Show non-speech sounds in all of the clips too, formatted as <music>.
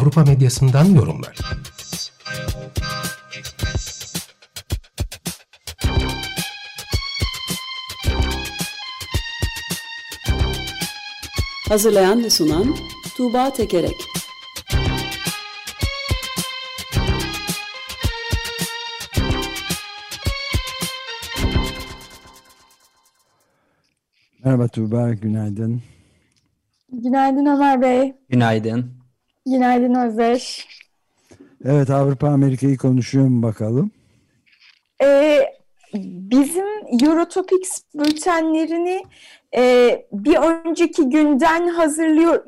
Avrupa medyasından yorumlar. Hazırlayan ve sunan Tuğba Tekerek Merhaba Tuğba, günaydın. Günaydın Ömer Bey. Günaydın. Günaydın Özdeş. Evet, Avrupa Amerika'yı konuşuyor mu bakalım? Ee, bizim Eurotopics bültenlerini e, bir önceki günden hazırlıyor.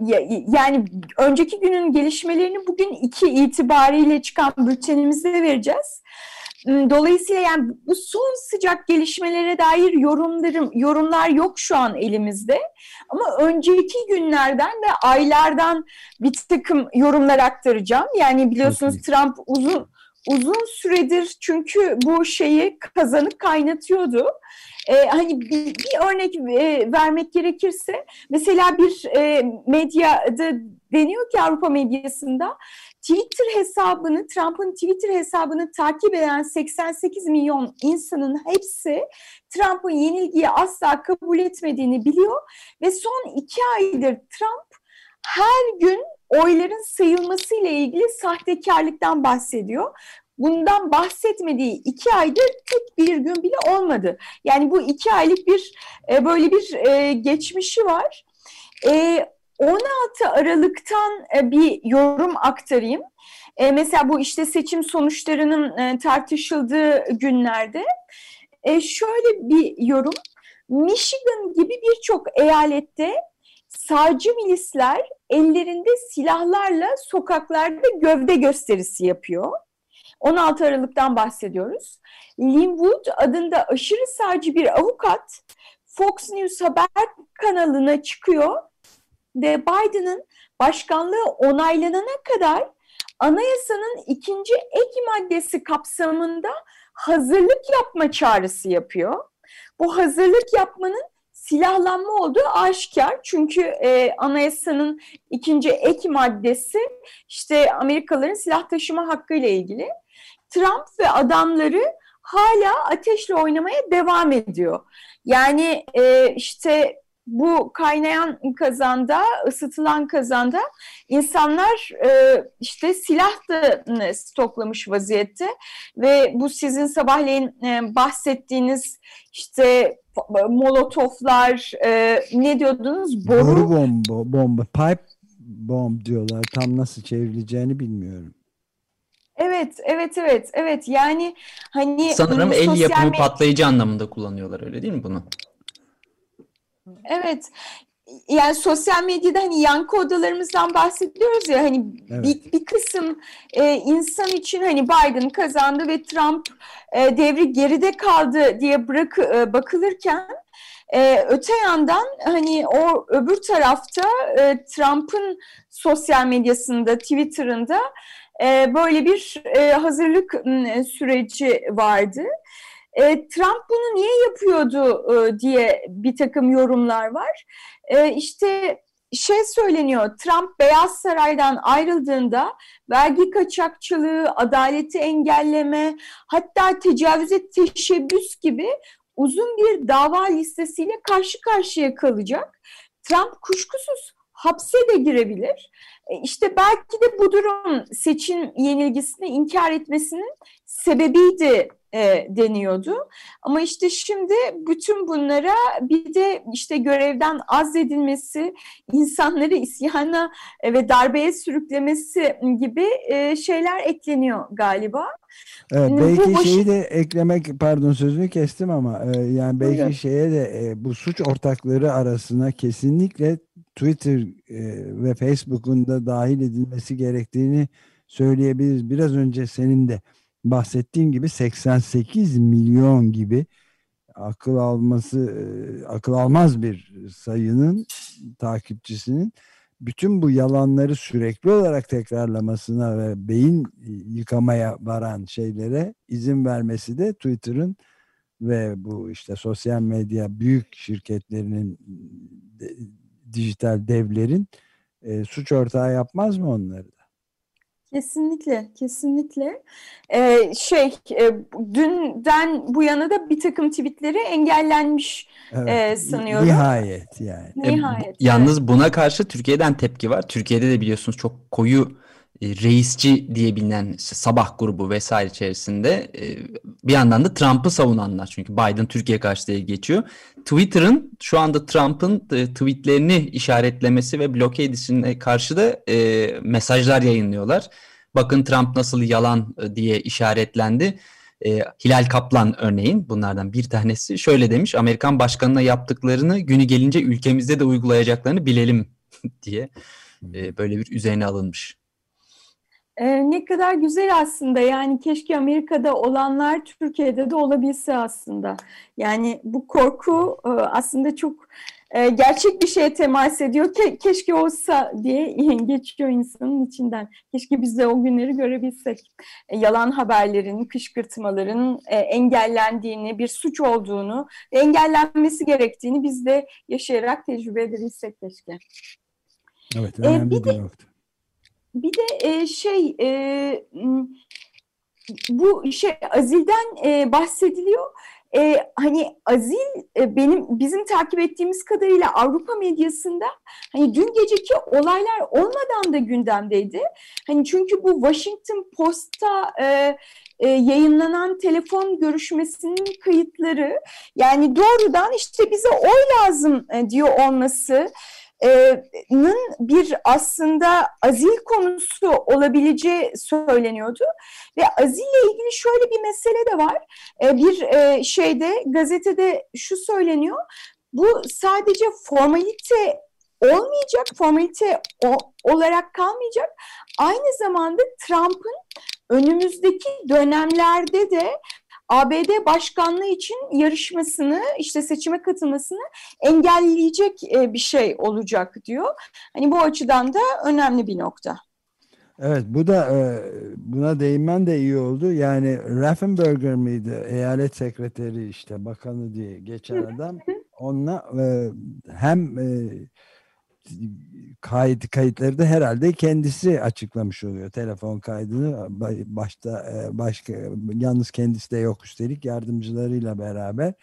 Yani önceki günün gelişmelerini bugün iki itibariyle çıkan bültenimizde vereceğiz. Dolayısıyla yani bu son sıcak gelişmelere dair yorumlarım, yorumlar yok şu an elimizde. Ama önceki günlerden ve aylardan bir takım yorumlar aktaracağım. Yani biliyorsunuz. Trump uzun uzun süredir çünkü bu şeyi kazanıp kaynatıyordu. Ee, hani bir, bir örnek e, vermek gerekirse mesela bir e, medyada deniyor ki Avrupa medyasında Twitter hesabını, Trump'ın Twitter hesabını takip eden 88 milyon insanın hepsi Trump'ın yenilgiyi asla kabul etmediğini biliyor ve son iki aydır Trump her gün oyların sayılması ile ilgili sahtekarlıktan bahsediyor. Bundan bahsetmediği iki aydır tek bir gün bile olmadı. Yani bu iki aylık bir e, böyle bir e, geçmişi var. E, 16 Aralık'tan e, bir yorum aktarayım. E, mesela bu işte seçim sonuçlarının e, tartışıldığı günlerde şöyle bir yorum. Michigan gibi birçok eyalette sağcı milisler ellerinde silahlarla sokaklarda gövde gösterisi yapıyor. 16 Aralık'tan bahsediyoruz. Linwood adında aşırı sağcı bir avukat Fox News haber kanalına çıkıyor ve Biden'ın başkanlığı onaylanana kadar anayasanın ikinci ek maddesi kapsamında hazırlık yapma çağrısı yapıyor. Bu hazırlık yapmanın silahlanma olduğu aşikar. Çünkü e, anayasanın ikinci ek maddesi işte Amerikalıların silah taşıma hakkı ile ilgili. Trump ve adamları hala ateşle oynamaya devam ediyor. Yani e, işte bu kaynayan kazanda, ısıtılan kazanda insanlar e, işte silah da e, stoklamış vaziyette ve bu sizin sabahleyin e, bahsettiğiniz işte molotoflar e, ne diyordunuz? Boru, Boru bomba, bomba, pipe bomb diyorlar. Tam nasıl çevrileceğini bilmiyorum. Evet, evet, evet, evet. Yani hani sanırım el yapımı patlayıcı anlamında kullanıyorlar öyle değil mi bunu? Evet. Yani sosyal medyada hani yankı odalarımızdan bahsediyoruz ya hani evet. bir, bir kısım e, insan için hani Biden kazandı ve Trump e, devri geride kaldı diye bırak e, bakılırken ee, öte yandan hani o öbür tarafta e, Trump'ın sosyal medyasında, Twitter'ında e, böyle bir e, hazırlık e, süreci vardı. E, Trump bunu niye yapıyordu e, diye bir takım yorumlar var. E, işte şey söyleniyor, Trump Beyaz Saray'dan ayrıldığında vergi kaçakçılığı, adaleti engelleme, hatta tecavüze teşebbüs gibi uzun bir dava listesiyle karşı karşıya kalacak. Trump kuşkusuz hapse de girebilir. E, işte belki de bu durum seçim yenilgisini inkar etmesinin sebebiydi e, deniyordu. Ama işte şimdi bütün bunlara bir de işte görevden azledilmesi, insanları isyana e, ve darbeye sürüklemesi gibi e, şeyler ekleniyor galiba. Evet, belki bu, şeyi de eklemek pardon sözünü kestim ama e, yani belki Buyurun. şeye de e, bu suç ortakları arasına kesinlikle Twitter e, ve Facebook'un da dahil edilmesi gerektiğini söyleyebiliriz. Biraz önce senin de bahsettiğin gibi 88 milyon gibi akıl alması e, akıl almaz bir sayının takipçisinin bütün bu yalanları sürekli olarak tekrarlamasına ve beyin yıkamaya varan şeylere izin vermesi de Twitter'ın ve bu işte sosyal medya büyük şirketlerinin dijital devlerin e, suç ortağı yapmaz mı onları da? Kesinlikle, kesinlikle. Ee, şey, e, dünden bu yana da bir takım tweetleri engellenmiş evet, e, sanıyorum. Nihayet yani. Nihayet. E, yalnız buna karşı Türkiye'den tepki var. Türkiye'de de biliyorsunuz çok koyu reisçi diye bilinen işte sabah grubu vesaire içerisinde e, bir yandan da Trump'ı savunanlar. Çünkü Biden Türkiye karşı geçiyor. Twitter'ın şu anda Trump'ın e, tweetlerini işaretlemesi ve bloke edişine karşı da mesajlar yayınlıyorlar. Bakın Trump nasıl yalan diye işaretlendi. Hilal Kaplan örneğin bunlardan bir tanesi şöyle demiş. Amerikan başkanına yaptıklarını günü gelince ülkemizde de uygulayacaklarını bilelim <laughs> diye böyle bir üzerine alınmış. Ee, ne kadar güzel aslında yani keşke Amerika'da olanlar Türkiye'de de olabilse aslında. Yani bu korku e, aslında çok e, gerçek bir şeye temas ediyor. Ke keşke olsa diye <laughs> geçiyor insanın içinden. Keşke biz de o günleri görebilsek. E, yalan haberlerin, kışkırtmaların e, engellendiğini, bir suç olduğunu, engellenmesi gerektiğini biz de yaşayarak tecrübe edebilsek keşke. Evet, önemli e, bir, bir de, nokta bir de e, şey e, bu şey Azil'den e, bahsediliyor. E, hani Azil e, benim bizim takip ettiğimiz kadarıyla Avrupa medyasında hani dün geceki olaylar olmadan da gündemdeydi. Hani çünkü bu Washington Post'ta e, e, yayınlanan telefon görüşmesinin kayıtları yani doğrudan işte bize oy lazım e, diyor olması nın bir aslında azil konusu olabileceği söyleniyordu. Ve azille ilgili şöyle bir mesele de var. Bir şeyde gazetede şu söyleniyor. Bu sadece formalite olmayacak, formalite olarak kalmayacak. Aynı zamanda Trump'ın önümüzdeki dönemlerde de ABD başkanlığı için yarışmasını, işte seçime katılmasını engelleyecek e, bir şey olacak diyor. Hani bu açıdan da önemli bir nokta. Evet bu da e, buna değinmen de iyi oldu. Yani Raffenberger miydi eyalet sekreteri işte bakanı diye geçen adam. Onunla e, hem kayıt kayıtları da herhalde kendisi açıklamış oluyor. Telefon kaydını başta e, başka yalnız kendisi de yok üstelik yardımcılarıyla beraber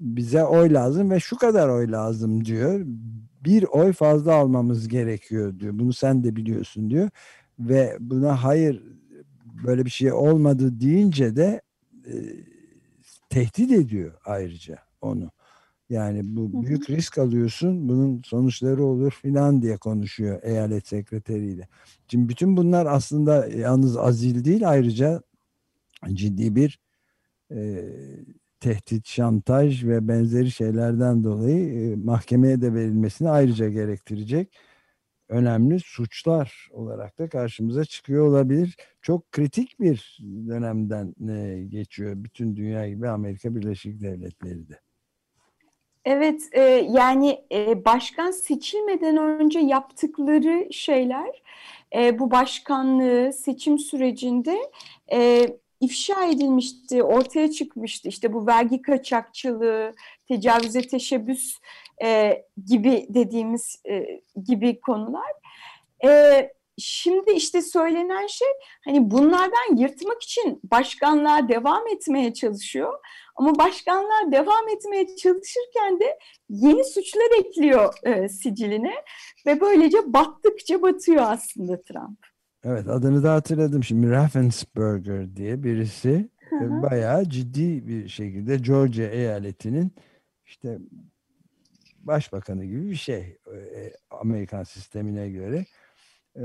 bize oy lazım ve şu kadar oy lazım diyor. Bir oy fazla almamız gerekiyor diyor. Bunu sen de biliyorsun diyor ve buna hayır böyle bir şey olmadı deyince de e, tehdit ediyor ayrıca onu yani bu büyük risk alıyorsun, bunun sonuçları olur filan diye konuşuyor eyalet sekreteriyle. Şimdi bütün bunlar aslında yalnız azil değil ayrıca ciddi bir e, tehdit, şantaj ve benzeri şeylerden dolayı e, mahkemeye de verilmesini ayrıca gerektirecek önemli suçlar olarak da karşımıza çıkıyor olabilir. Çok kritik bir dönemden e, geçiyor bütün dünya gibi Amerika Birleşik Devletleri de. Evet, e, yani e, başkan seçilmeden önce yaptıkları şeyler e, bu başkanlığı seçim sürecinde e, ifşa edilmişti, ortaya çıkmıştı. İşte bu vergi kaçakçılığı, tecavüze teşebbüs e, gibi dediğimiz e, gibi konular. E, Şimdi işte söylenen şey hani bunlardan yırtmak için başkanlığa devam etmeye çalışıyor. Ama başkanlar devam etmeye çalışırken de yeni suçlar ekliyor e, siciline ve böylece battıkça batıyor aslında Trump. Evet adını da hatırladım şimdi Raffensperger diye birisi hı hı. bayağı ciddi bir şekilde Georgia eyaletinin işte başbakanı gibi bir şey e, Amerikan sistemine göre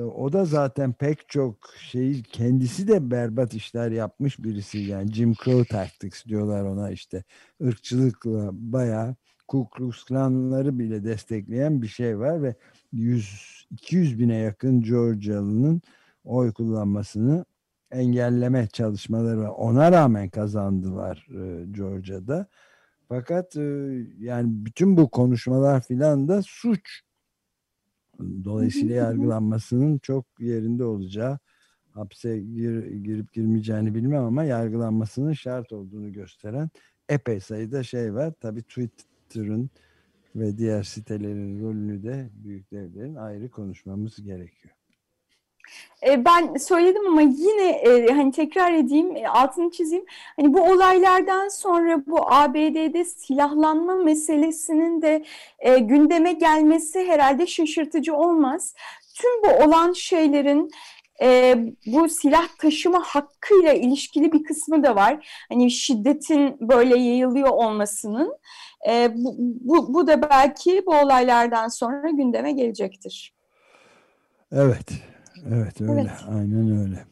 o da zaten pek çok şey kendisi de berbat işler yapmış birisi yani Jim Crow Tactics diyorlar ona işte ırkçılıkla bayağı Ku Klux Klanları bile destekleyen bir şey var ve 100 200 bine yakın Georgialı'nın oy kullanmasını engelleme çalışmaları var. Ona rağmen kazandılar e, Georgia'da. Fakat e, yani bütün bu konuşmalar filan da suç. Dolayısıyla yargılanmasının çok yerinde olacağı hapse gir, girip girmeyeceğini bilmem ama yargılanmasının şart olduğunu gösteren epey sayıda şey var. Tabii Twitter'ın ve diğer sitelerin rolünü de büyük devlerin ayrı konuşmamız gerekiyor. E, ben söyledim ama yine e, hani tekrar edeyim, e, altını çizeyim. Hani bu olaylardan sonra bu ABD'de silahlanma meselesinin de gündeme gelmesi herhalde şaşırtıcı olmaz. Tüm bu olan şeylerin bu silah taşıma hakkıyla ilişkili bir kısmı da var. Hani şiddetin böyle yayılıyor olmasının. bu, bu, bu da belki bu olaylardan sonra gündeme gelecektir. Evet, Evet öyle. Evet. Aynen öyle.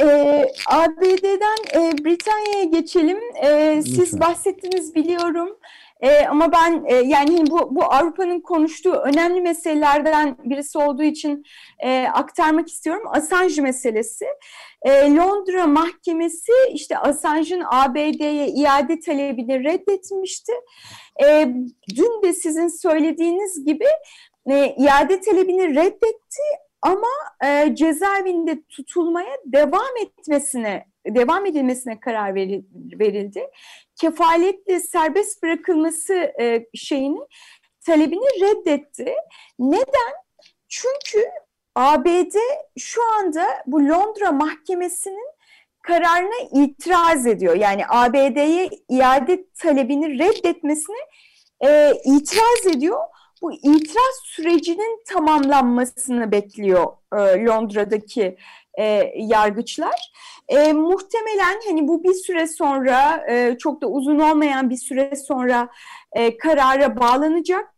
Ee, ABD'den e, Britanya'ya geçelim. Ee, siz bahsettiniz biliyorum. Ee, ama ben e, yani bu, bu Avrupa'nın konuştuğu önemli meselelerden birisi olduğu için e, aktarmak istiyorum. Assange meselesi. E, Londra Mahkemesi işte Assange'ın ABD'ye iade talebini reddetmişti. E, dün de sizin söylediğiniz gibi e, iade talebini reddetti ama e, cezaevinde tutulmaya devam etmesine devam edilmesine karar verildi. Kefaletle serbest bırakılması e, şeyini talebini reddetti. Neden? Çünkü ABD şu anda bu Londra Mahkemesi'nin kararına itiraz ediyor. Yani ABD'ye iade talebini reddetmesine e, itiraz ediyor bu itiraz sürecinin tamamlanmasını bekliyor e, Londra'daki e, yargıçlar. E, muhtemelen hani bu bir süre sonra e, çok da uzun olmayan bir süre sonra e, karara bağlanacak.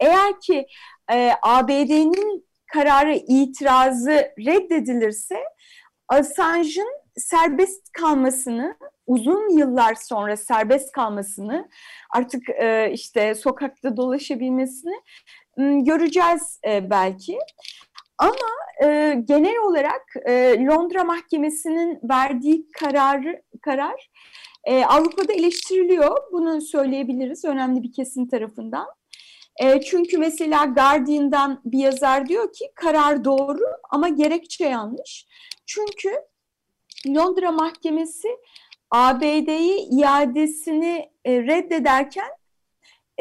Eğer ki e, ABD'nin kararı itirazı reddedilirse Assange'ın serbest kalmasını uzun yıllar sonra serbest kalmasını artık e, işte sokakta dolaşabilmesini göreceğiz e, belki. Ama e, genel olarak e, Londra Mahkemesi'nin verdiği kararı karar e, Avrupa'da eleştiriliyor. Bunu söyleyebiliriz önemli bir kesim tarafından. E, çünkü mesela Guardian'dan bir yazar diyor ki karar doğru ama gerekçe yanlış. Çünkü Londra Mahkemesi ABD'yi iadesini e, reddederken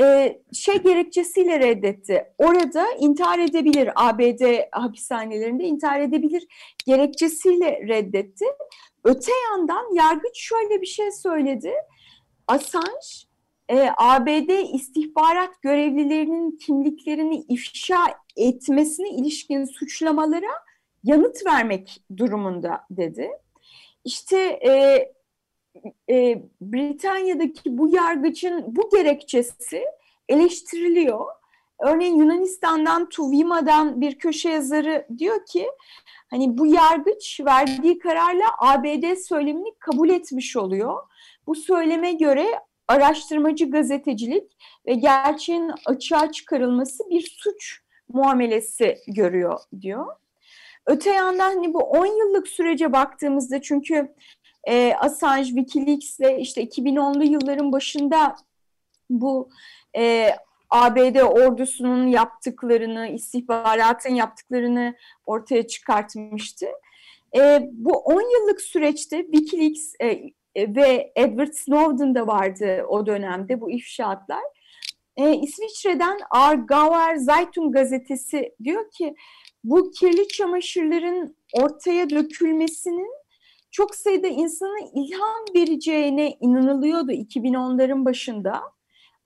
e, şey gerekçesiyle reddetti. Orada intihar edebilir, ABD hapishanelerinde intihar edebilir gerekçesiyle reddetti. Öte yandan yargıç şöyle bir şey söyledi. Assange e, ABD istihbarat görevlilerinin kimliklerini ifşa etmesine ilişkin suçlamalara yanıt vermek durumunda dedi. İşte e, e, Britanya'daki bu yargıcın bu gerekçesi eleştiriliyor. Örneğin Yunanistan'dan Tuvima'dan bir köşe yazarı diyor ki hani bu yargıç verdiği kararla ABD söylemini kabul etmiş oluyor. Bu söyleme göre araştırmacı gazetecilik ve gerçeğin açığa çıkarılması bir suç muamelesi görüyor diyor. Öte yandan hani bu 10 yıllık sürece baktığımızda çünkü e, Assange, Wikileaks'le işte 2010'lu yılların başında bu e, ABD ordusunun yaptıklarını, istihbaratın yaptıklarını ortaya çıkartmıştı. E, bu 10 yıllık süreçte Wikileaks e, e, ve Edward Snowden da vardı o dönemde bu ifşaatlar. E, İsviçre'den Argauer Zeitung gazetesi diyor ki bu kirli çamaşırların ortaya dökülmesinin çok sayıda insana ilham vereceğine inanılıyordu 2010'ların başında.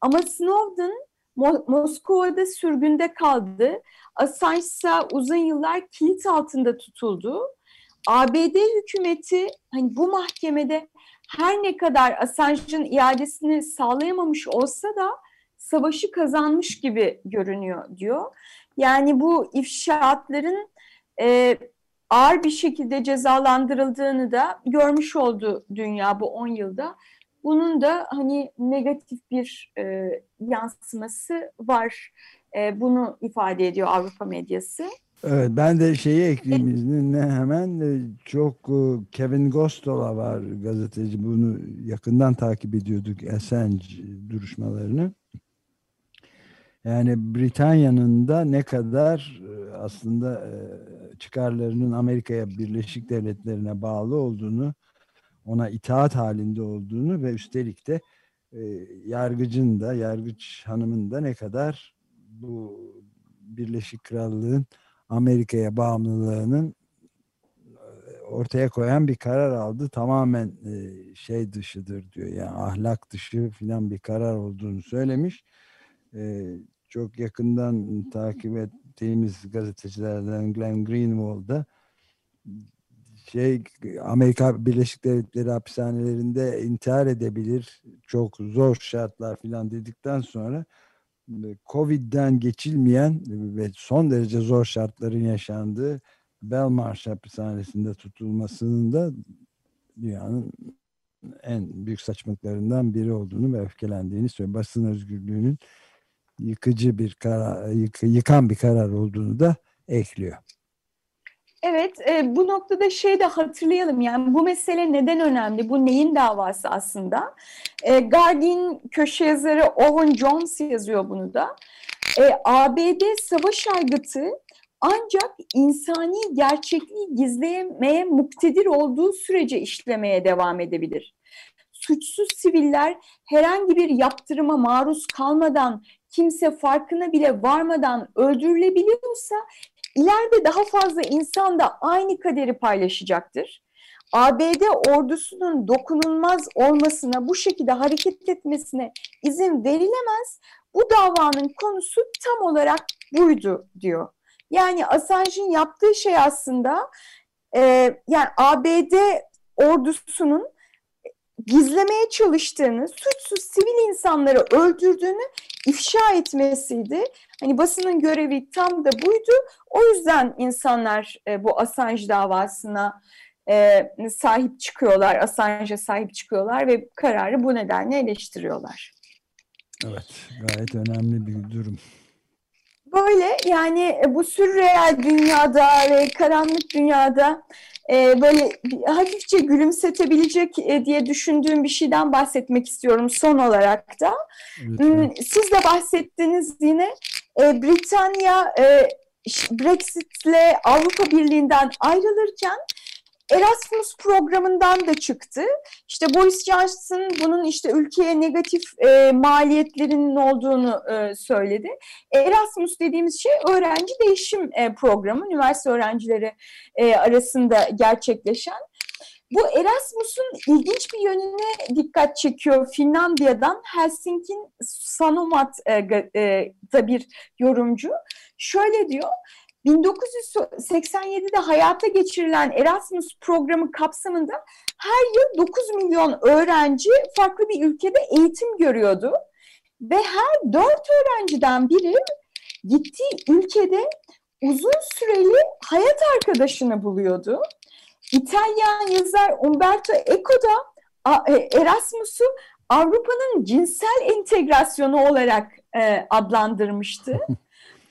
Ama Snowden Mo Moskova'da sürgünde kaldı. Assange ise uzun yıllar kilit altında tutuldu. ABD hükümeti hani bu mahkemede her ne kadar Assange'ın iadesini sağlayamamış olsa da savaşı kazanmış gibi görünüyor diyor. Yani bu ifşaatların e, ağır bir şekilde cezalandırıldığını da görmüş oldu dünya bu 10 yılda. bunun da hani negatif bir e, yansıması var. E, bunu ifade ediyor Avrupa medyası. Evet ben de şeyi ekleyeyim izninle hemen e, çok e, Kevin Gostola var gazeteci bunu yakından takip ediyorduk Assange duruşmalarını. Yani Britanya'nın da ne kadar e, aslında çıkarlarının Amerika'ya Birleşik Devletleri'ne bağlı olduğunu, ona itaat halinde olduğunu ve üstelik de yargıcın da, yargıç hanımın da ne kadar bu Birleşik Krallığın Amerika'ya bağımlılığının e, ortaya koyan bir karar aldı. Tamamen e, şey dışıdır diyor. Yani ahlak dışı filan bir karar olduğunu söylemiş. E, çok yakından takip ettiğimiz gazetecilerden Glenn Greenwald'da şey Amerika Birleşik Devletleri hapishanelerinde intihar edebilir çok zor şartlar filan dedikten sonra Covid'den geçilmeyen ve son derece zor şartların yaşandığı Belmarsh hapishanesinde tutulmasının da dünyanın en büyük saçmalıklarından biri olduğunu ve öfkelendiğini söylüyor. Basın özgürlüğünün yıkıcı bir karar, yık, yıkan bir karar olduğunu da ekliyor. Evet, e, bu noktada şey de hatırlayalım yani bu mesele neden önemli, bu neyin davası aslında? E, Guardian köşe yazarı Owen Jones yazıyor bunu da. E, ABD savaş aygıtı ancak insani gerçekliği gizleyemeye muktedir olduğu sürece işlemeye devam edebilir. Suçsuz siviller herhangi bir yaptırıma maruz kalmadan, kimse farkına bile varmadan öldürülebiliyorsa ileride daha fazla insan da aynı kaderi paylaşacaktır. ABD ordusunun dokunulmaz olmasına, bu şekilde hareket etmesine izin verilemez. Bu davanın konusu tam olarak buydu diyor. Yani Assange'in yaptığı şey aslında e, yani ABD ordusunun gizlemeye çalıştığını, suçsuz sivil insanları öldürdüğünü ifşa etmesiydi. Hani basının görevi tam da buydu. O yüzden insanlar e, bu Assange davasına e, sahip çıkıyorlar, Assange'a sahip çıkıyorlar ve kararı bu nedenle eleştiriyorlar. Evet, gayet önemli bir durum. Böyle yani bu sürreel dünyada ve karanlık dünyada e, böyle hafifçe gülümsetebilecek e, diye düşündüğüm bir şeyden bahsetmek istiyorum son olarak da. Lütfen. Siz de bahsettiniz yine e, Britanya e, Brexit'le Avrupa Birliği'nden ayrılırken Erasmus programından da çıktı. İşte Boris Johnson bunun işte ülkeye negatif e, maliyetlerinin olduğunu e, söyledi. Erasmus dediğimiz şey öğrenci değişim e, programı, üniversite öğrencileri e, arasında gerçekleşen. Bu Erasmus'un ilginç bir yönüne dikkat çekiyor Finlandiya'dan Helsinki'nin Sanomat'da e, e, bir yorumcu. Şöyle diyor, 1987'de hayata geçirilen Erasmus programı kapsamında her yıl 9 milyon öğrenci farklı bir ülkede eğitim görüyordu. Ve her dört öğrenciden biri gittiği ülkede uzun süreli hayat arkadaşını buluyordu. İtalyan yazar Umberto Eco da e, Erasmus'u Avrupa'nın cinsel entegrasyonu olarak e, adlandırmıştı. <laughs>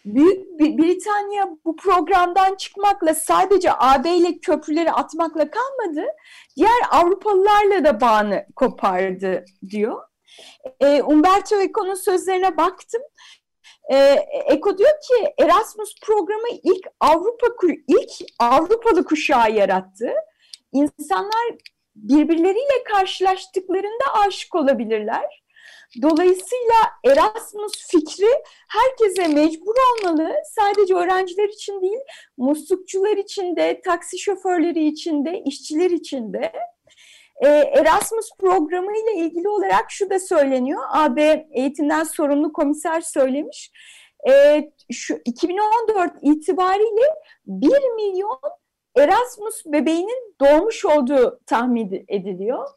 Büyük Britanya bu programdan çıkmakla sadece AB ile köprüleri atmakla kalmadı. Diğer Avrupalılarla da bağını kopardı diyor. E, Umberto Eco'nun sözlerine baktım. E, Eko diyor ki Erasmus programı ilk Avrupa ilk Avrupalı kuşağı yarattı. İnsanlar birbirleriyle karşılaştıklarında aşık olabilirler. Dolayısıyla Erasmus fikri herkese mecbur olmalı. Sadece öğrenciler için değil, muslukçular için de, taksi şoförleri için de, işçiler için de. Ee, Erasmus programı ile ilgili olarak şu da söyleniyor. AB eğitimden sorumlu komiser söylemiş. Ee, şu 2014 itibariyle 1 milyon Erasmus bebeğinin doğmuş olduğu tahmin ediliyor.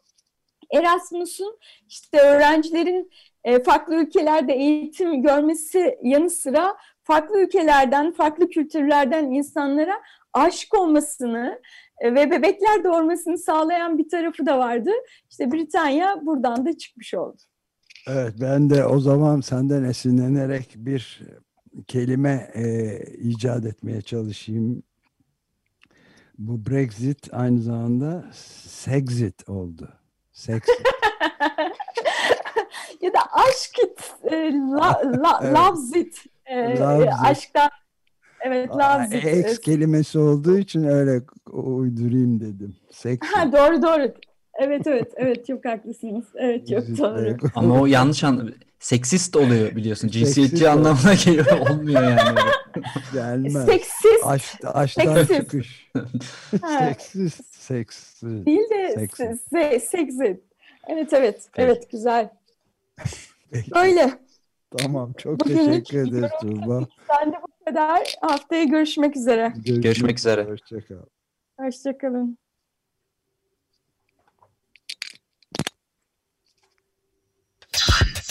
Erasmus'un işte öğrencilerin e, farklı ülkelerde eğitim görmesi yanı sıra farklı ülkelerden, farklı kültürlerden insanlara aşık olmasını e, ve bebekler doğurmasını sağlayan bir tarafı da vardı. İşte Britanya buradan da çıkmış oldu. Evet ben de o zaman senden esinlenerek bir kelime e, icat etmeye çalışayım. Bu Brexit aynı zamanda Sexit oldu. Sexit. <laughs> ya da aşk it, e, la, la, <laughs> Evet. loves it. E, Loves it. aşktan evet loves it. Ex kelimesi olduğu için öyle uydurayım dedim. Sexit. Ha, doğru doğru. Evet evet evet çok haklısınız. Evet çok doğru. Ama o yanlış an seksist oluyor biliyorsun. Cinsiyetçi anlamına geliyor. Olmuyor yani. <laughs> Gelmez. Seksist Aş, aşktan Seksist. çıkış. Seksist. Seksist. değil de Seksist. se-. Evet evet Peki. evet güzel. Peki, Böyle. Tamam çok Bugünlük teşekkür ederiz Tuğba. Ben de bu kadar. Haftaya görüşmek üzere. Görüşmek üzere. Hoşçakal. Hoşçakalın.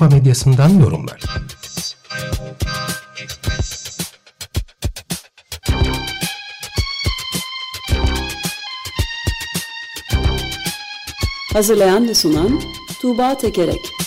Avrupa medyasından yorumlar. Hazırlayan ve sunan Tuğba Tekerek